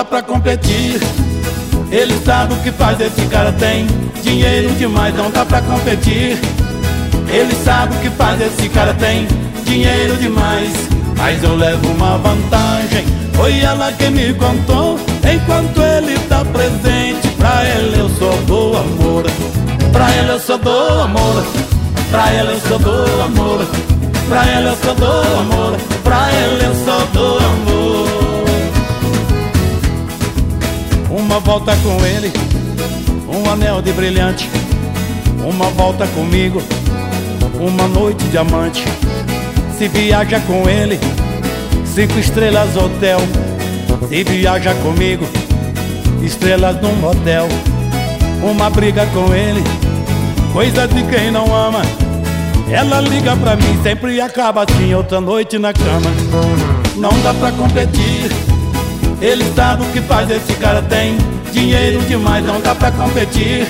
dá pra competir. Ele sabe o que faz, esse cara tem dinheiro demais, não dá pra competir. Ele sabe o que faz, esse cara tem dinheiro demais. Mas eu levo uma vantagem, foi ela que me contou. Enquanto ele tá presente, pra ele eu sou do amor. Pra ele eu sou do amor, pra ele eu sou do amor. Pra ele eu sou do amor, pra ele eu sou do volta com ele, um anel de brilhante. Uma volta comigo, uma noite diamante. Se viaja com ele, cinco estrelas hotel. Se viaja comigo, estrelas num motel. Uma briga com ele, coisa de quem não ama. Ela liga pra mim, sempre acaba assim, outra noite na cama. Não dá pra competir, ele sabe o que faz, esse cara tem dinheiro demais, não dá pra competir.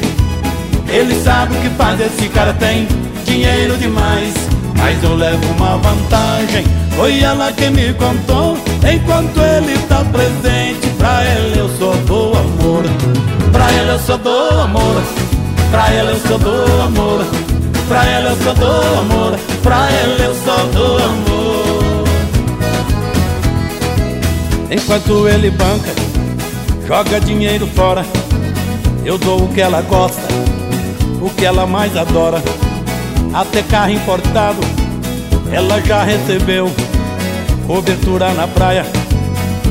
Ele sabe o que faz, esse cara tem dinheiro demais. Mas eu levo uma vantagem, foi ela que me contou. Enquanto ele tá presente, pra ele eu sou do amor. Pra ele eu sou do amor, pra ele eu sou do amor. Pra ele eu sou do amor, Enquanto ele banca, joga dinheiro fora. Eu dou o que ela gosta, o que ela mais adora. Até carro importado, ela já recebeu. Cobertura na praia,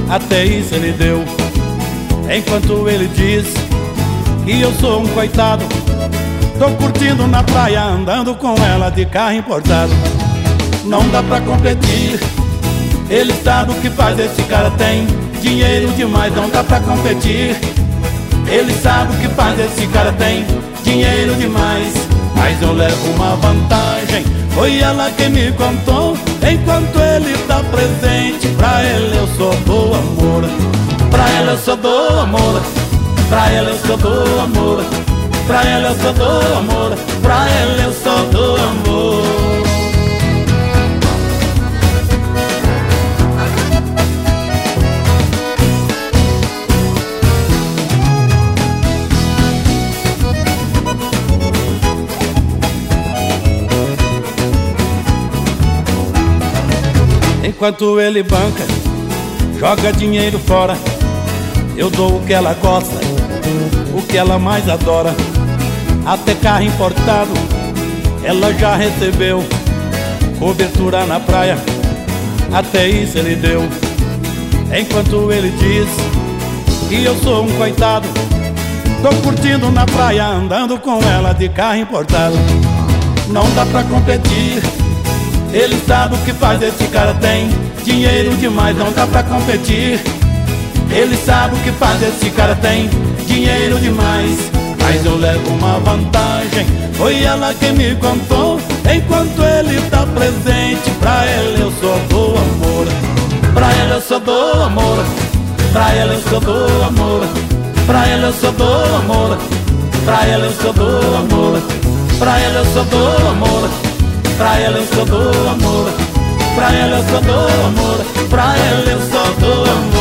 até isso ele deu. Enquanto ele diz que eu sou um coitado, tô curtindo na praia, andando com ela de carro importado. Não dá pra competir, ele sabe o que faz, esse cara tem dinheiro demais, não dá pra competir. Ele sabe o que faz, esse cara tem dinheiro demais. Mas eu levo uma vantagem, foi ela que me contou. Enquanto ele tá presente, pra ele eu sou do amor. Pra ela eu sou do amor, pra ela eu sou do amor. Pra ela eu sou do amor, pra ela eu sou do amor. Enquanto ele banca, joga dinheiro fora. Eu dou o que ela gosta, o que ela mais adora. Até carro importado, ela já recebeu. Cobertura na praia, até isso ele deu. Enquanto ele diz que eu sou um coitado, tô curtindo na praia, andando com ela de carro importado. Não dá pra competir. Ele sabe o que faz, esse cara tem dinheiro demais, não dá pra competir. Ele sabe o que faz, esse cara tem dinheiro demais. Mas eu levo uma vantagem, foi ela que me contou. Enquanto ele tá presente, pra ele eu sou do amor. Pra ele eu sou do amor, pra ele eu sou do amor. Pra ele eu sou do amor, pra ele eu sou do amor. Pra ele eu sou do amor. Pra ela eu só dou amor. Pra ela eu só dou amor. Pra ela eu só dou amor.